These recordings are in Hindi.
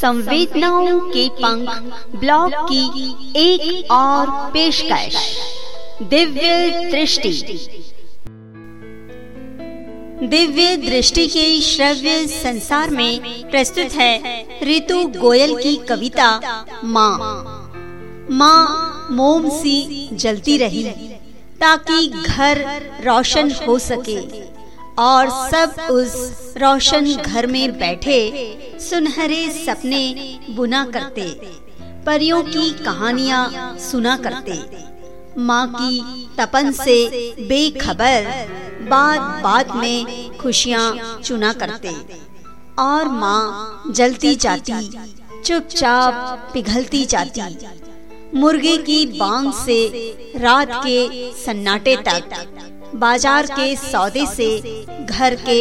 संवेदनाओं के पंख ब्लॉग की एक और पेशकश। दिव्य दृष्टि। दिव्य दृष्टि के श्रव्य संसार में प्रस्तुत है ऋतु गोयल की कविता, माँ। माँ, मोम सी जलती रही, ताकि घर रोशन हो सके, और सब उस रोशन घर में बैठे सुनहरे सपने बुना करते, परियों की कहानियाँ सुना करते। माँ की तपन से बेखबर बात बात में खुशियाँ चुना करते। और माँ जलती जाती, चुपचाप पिघलती जाती। मुर्गे की बांग से रात के सन्नाटे तक, बाज़ार के सौदे से घर के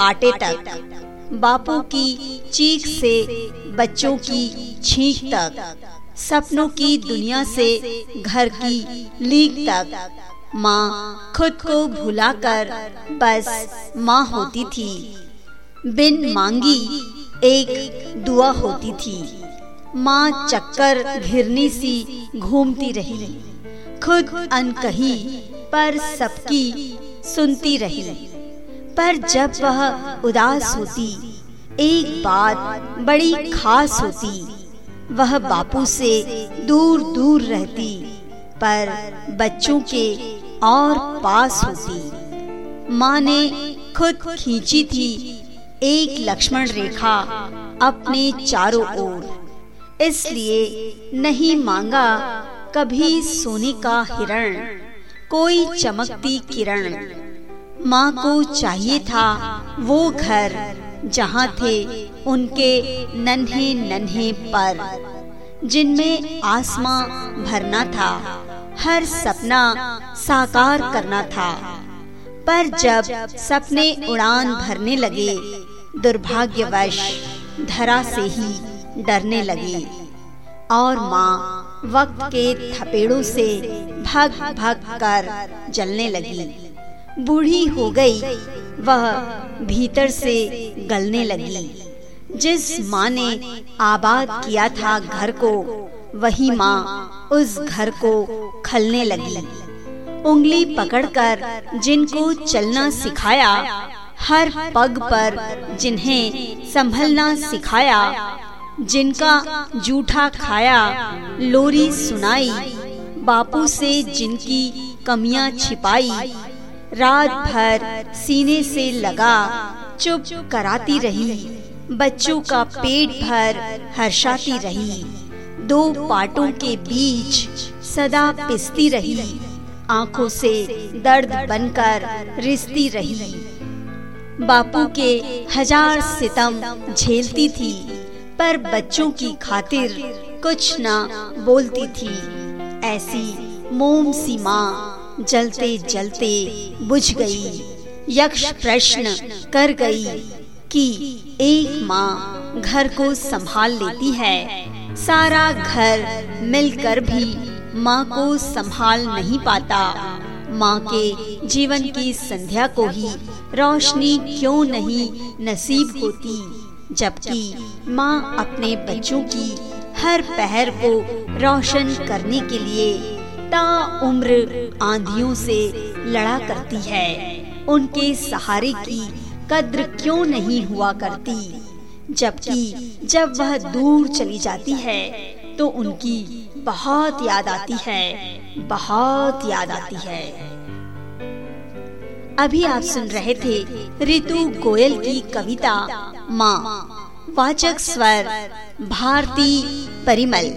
आटे तक। बापू की चीख से, बच्चों की छींक तक, सपनों की दुनिया से, घर की लीक तक। माँ खुद को भुलाकर बस माँ होती थी। बिन मांगी एक दुआ होती थी। माँ चक्कर घिरनी सी घूमती रही। खुद अनकही पर सबकी सुनती रही। पर जब वह उदास होती, एक बात बड़ी खास होती, वह बापू से दूर दूर रहती, पर बच्चों के और पास होती। माँ ने खुद खींची थी एक लक्ष्मण रेखा अपने चारों ओर, इसलिए नहीं मांगा कभी सोने का हिरण, कोई चमकती किरण। माँ को चाहिए था वो घर, जहाँ थे उनके नन्हे नन्हे पर, जिनमें आसमां भरना था, हर सपना साकार करना था। पर जब सपने उड़ान भरने लगे, दुर्भाग्यवश धरा से ही डरने लगी, और माँ वक्त के थपेड़ों से भग भग कर जलने लगी। बूढ़ी हो गई। वह भीतर से गलने लगी। जिस माँ ने आबाद किया था घर को, वही माँ उस घर को खलने लगी। उंगली पकड़कर जिनको चलना सिखाया, हर पग पर जिन्हें संभलना सिखाया, जिनका जूठा खाया, लोरी सुनाई, बापू से जिनकी कमियाँ छिपाई रात भर सीने से लगा, चुप कराती रही। बच्चों का पेट भर हर्षाती रही। दो पाटों के बीच सदा पिसती रही। आँखों से दर्द बनकर रिसती रही। बापू के हज़ार सितम झेलती थी, पर बच्चों की खातिर कुछ ना बोलती थी। ऐसी मोम सी माँ जलते जलते बुझ गई, यक्ष प्रश्न कर गई कि एक माँ घर को संभाल लेती है। सारा घर मिलकर भी माँ को संभाल नहीं पाता। माँ के जीवन की संध्या को ही रोशनी क्यों नहीं नसीब होती, जबकि माँ अपने बच्चों की हर पहर को रोशन करने के लिए ता उम्र आंधियों से लड़ा करती है। उनके सहारे की कद्र क्यों नहीं हुआ करती? जबकि जब वह दूर चली जाती है तो उनकी बहुत याद आती है, बहुत याद आती है। अभी आप सुन रहे थे ऋतु गोयल की कविता, माँ, वाचक स्वर, भारती परिमल।